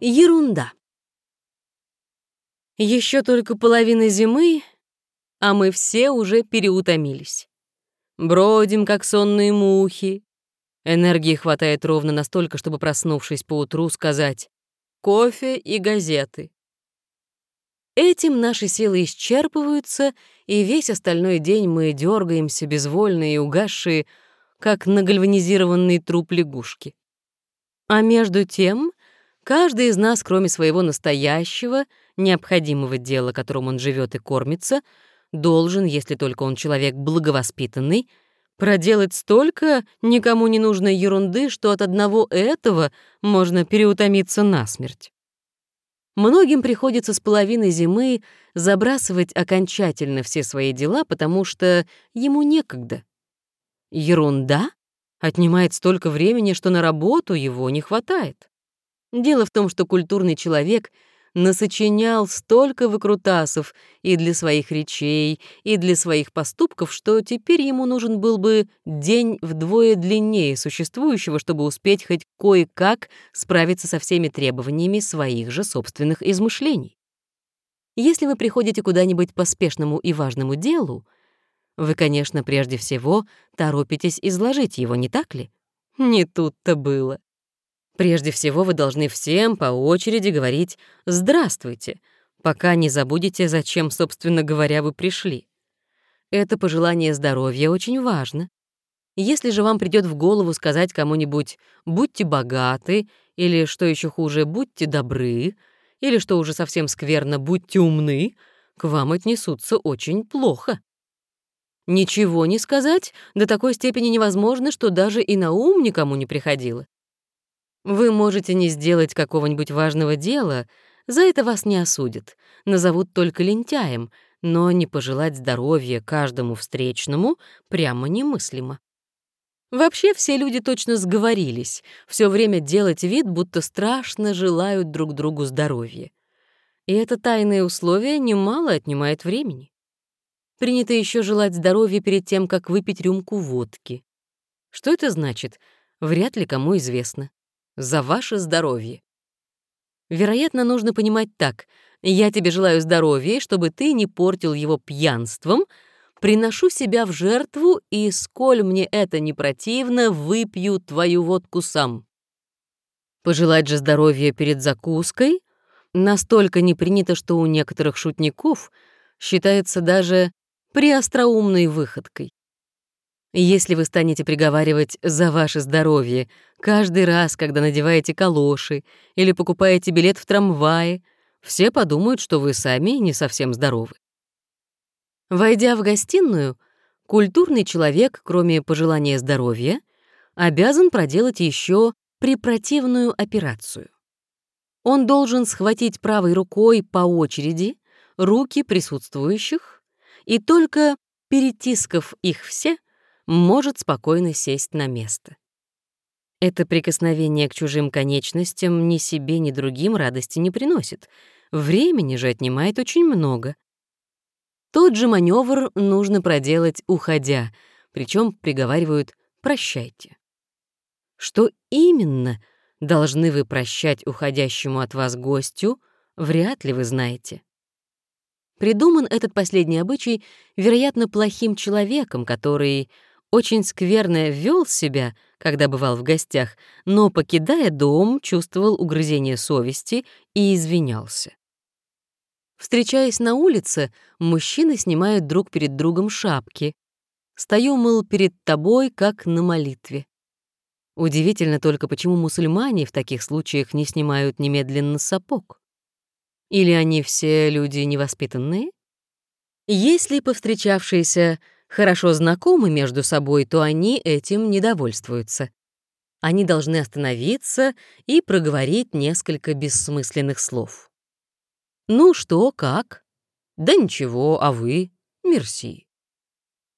Ерунда. Еще только половина зимы, а мы все уже переутомились. Бродим, как сонные мухи. Энергии хватает ровно настолько, чтобы, проснувшись поутру, сказать «кофе и газеты». Этим наши силы исчерпываются, и весь остальной день мы дергаемся, безвольные и угасшие, как нагальванизированный труп лягушки. А между тем, каждый из нас, кроме своего настоящего, необходимого дела, которым он живет и кормится, должен, если только он человек благовоспитанный, проделать столько никому не нужной ерунды, что от одного этого можно переутомиться насмерть. Многим приходится с половины зимы забрасывать окончательно все свои дела, потому что ему некогда. Ерунда отнимает столько времени, что на работу его не хватает. Дело в том, что культурный человек насочинял столько выкрутасов и для своих речей, и для своих поступков, что теперь ему нужен был бы день вдвое длиннее существующего, чтобы успеть хоть кое-как справиться со всеми требованиями своих же собственных измышлений. Если вы приходите куда-нибудь по спешному и важному делу, вы, конечно, прежде всего торопитесь изложить его, не так ли? Не тут-то было. Прежде всего вы должны всем по очереди говорить «здравствуйте», пока не забудете, зачем, собственно говоря, вы пришли. Это пожелание здоровья очень важно. Если же вам придет в голову сказать кому-нибудь «будьте богаты» или, что еще хуже, «будьте добры», или, что уже совсем скверно, «будьте умны», к вам отнесутся очень плохо. Ничего не сказать до такой степени невозможно, что даже и на ум никому не приходило. Вы можете не сделать какого-нибудь важного дела, за это вас не осудят, назовут только лентяем, но не пожелать здоровья каждому встречному прямо немыслимо. Вообще все люди точно сговорились, все время делать вид, будто страшно желают друг другу здоровья. И это тайное условие немало отнимает времени. Принято еще желать здоровья перед тем, как выпить рюмку водки. Что это значит, вряд ли кому известно за ваше здоровье. Вероятно, нужно понимать так. Я тебе желаю здоровья, чтобы ты не портил его пьянством, приношу себя в жертву, и, сколь мне это не противно, выпью твою водку сам. Пожелать же здоровья перед закуской настолько не принято, что у некоторых шутников считается даже преостроумной выходкой. Если вы станете приговаривать «за ваше здоровье» каждый раз, когда надеваете калоши или покупаете билет в трамвае, все подумают, что вы сами не совсем здоровы. Войдя в гостиную, культурный человек, кроме пожелания здоровья, обязан проделать еще препротивную операцию. Он должен схватить правой рукой по очереди руки присутствующих и только перетискав их все, может спокойно сесть на место. Это прикосновение к чужим конечностям ни себе, ни другим радости не приносит. Времени же отнимает очень много. Тот же маневр нужно проделать, уходя, причем приговаривают «прощайте». Что именно должны вы прощать уходящему от вас гостю, вряд ли вы знаете. Придуман этот последний обычай, вероятно, плохим человеком, который очень скверно вел себя, когда бывал в гостях, но, покидая дом, чувствовал угрызение совести и извинялся. Встречаясь на улице, мужчины снимают друг перед другом шапки. Стою, мол, перед тобой, как на молитве. Удивительно только, почему мусульмане в таких случаях не снимают немедленно сапог. Или они все люди невоспитанные? Если повстречавшиеся хорошо знакомы между собой, то они этим недовольствуются. Они должны остановиться и проговорить несколько бессмысленных слов. «Ну что, как?» «Да ничего, а вы?» «Мерси».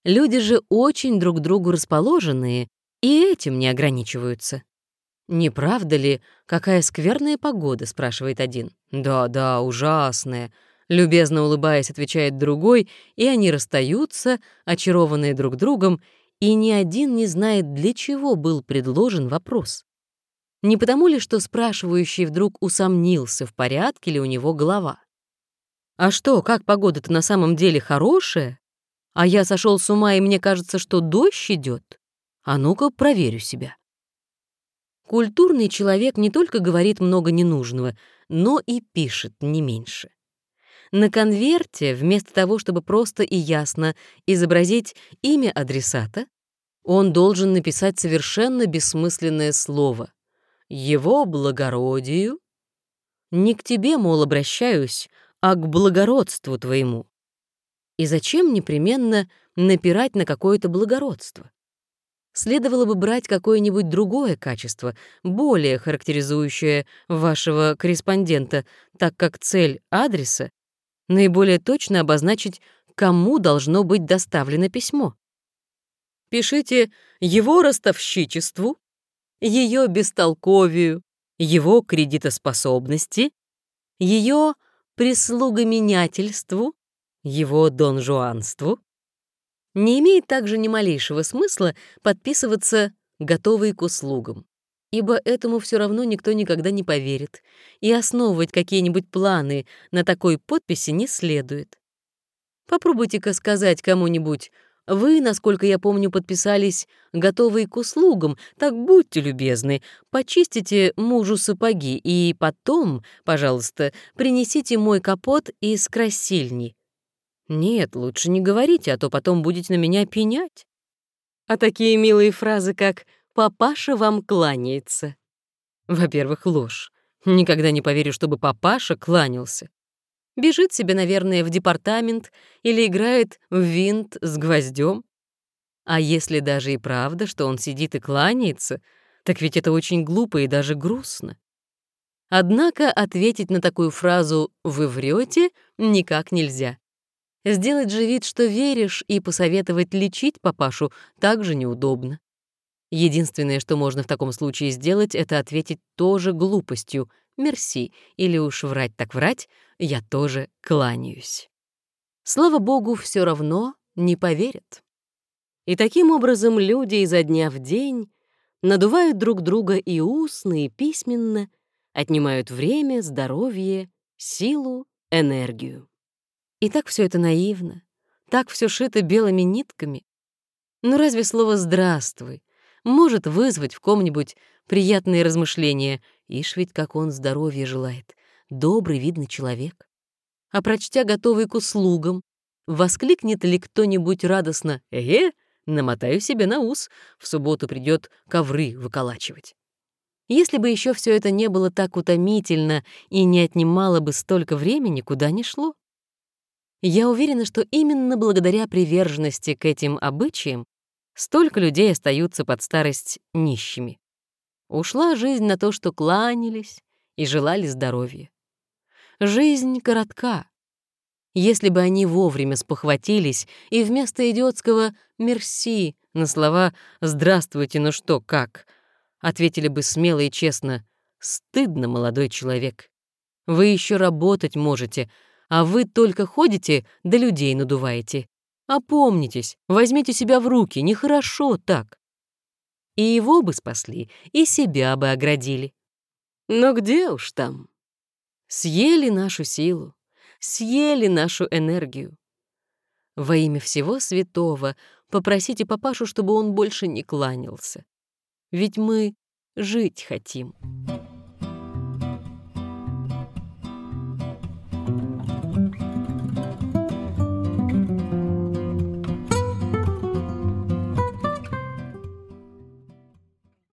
Люди же очень друг другу расположенные и этим не ограничиваются. «Не правда ли, какая скверная погода?» — спрашивает один. «Да-да, ужасная», Любезно улыбаясь, отвечает другой, и они расстаются, очарованные друг другом, и ни один не знает, для чего был предложен вопрос. Не потому ли, что спрашивающий вдруг усомнился, в порядке ли у него голова? А что, как погода-то на самом деле хорошая? А я сошел с ума, и мне кажется, что дождь идет? А ну-ка, проверю себя. Культурный человек не только говорит много ненужного, но и пишет не меньше. На конверте, вместо того, чтобы просто и ясно изобразить имя адресата, он должен написать совершенно бессмысленное слово. Его благородию. Не к тебе, мол, обращаюсь, а к благородству твоему. И зачем непременно напирать на какое-то благородство? Следовало бы брать какое-нибудь другое качество, более характеризующее вашего корреспондента, так как цель адреса — наиболее точно обозначить, кому должно быть доставлено письмо. Пишите «его ростовщичеству», «ее бестолковию», «его кредитоспособности», «ее прислугоменятельству», «его донжуанству», не имеет также ни малейшего смысла подписываться «готовый к услугам», ибо этому все равно никто никогда не поверит, и основывать какие-нибудь планы на такой подписи не следует. Попробуйте-ка сказать кому-нибудь «Вы, насколько я помню, подписались «готовые к услугам», так будьте любезны, почистите мужу сапоги и потом, пожалуйста, принесите мой капот из красильни». Нет, лучше не говорите, а то потом будете на меня пенять. А такие милые фразы, как «папаша вам кланяется». Во-первых, ложь. Никогда не поверю, чтобы папаша кланялся. Бежит себе, наверное, в департамент или играет в винт с гвоздем. А если даже и правда, что он сидит и кланяется, так ведь это очень глупо и даже грустно. Однако ответить на такую фразу «вы врете» никак нельзя. Сделать же вид, что веришь, и посоветовать лечить папашу также неудобно. Единственное, что можно в таком случае сделать, это ответить тоже глупостью «мерси» или уж врать так врать, я тоже кланяюсь. Слава богу, все равно не поверят. И таким образом люди изо дня в день надувают друг друга и устно, и письменно, отнимают время, здоровье, силу, энергию. И так все это наивно, так все шито белыми нитками. Но разве слово «здравствуй» может вызвать в ком-нибудь приятные размышления? Ишь ведь как он здоровья желает. Добрый, видный человек. А прочтя готовый к услугам, воскликнет ли кто-нибудь радостно «Эге, намотаю себе на ус, в субботу придет ковры выколачивать». Если бы еще все это не было так утомительно и не отнимало бы столько времени, куда ни шло. Я уверена, что именно благодаря приверженности к этим обычаям столько людей остаются под старость нищими. Ушла жизнь на то, что кланялись и желали здоровья. Жизнь коротка. Если бы они вовремя спохватились и вместо идиотского «мерси» на слова «здравствуйте, ну что, как?» ответили бы смело и честно «стыдно, молодой человек. Вы еще работать можете, а вы только ходите да людей надуваете. Опомнитесь, возьмите себя в руки, нехорошо так. И его бы спасли, и себя бы оградили. Но где уж там? Съели нашу силу, съели нашу энергию. Во имя всего святого попросите папашу, чтобы он больше не кланялся. Ведь мы жить хотим.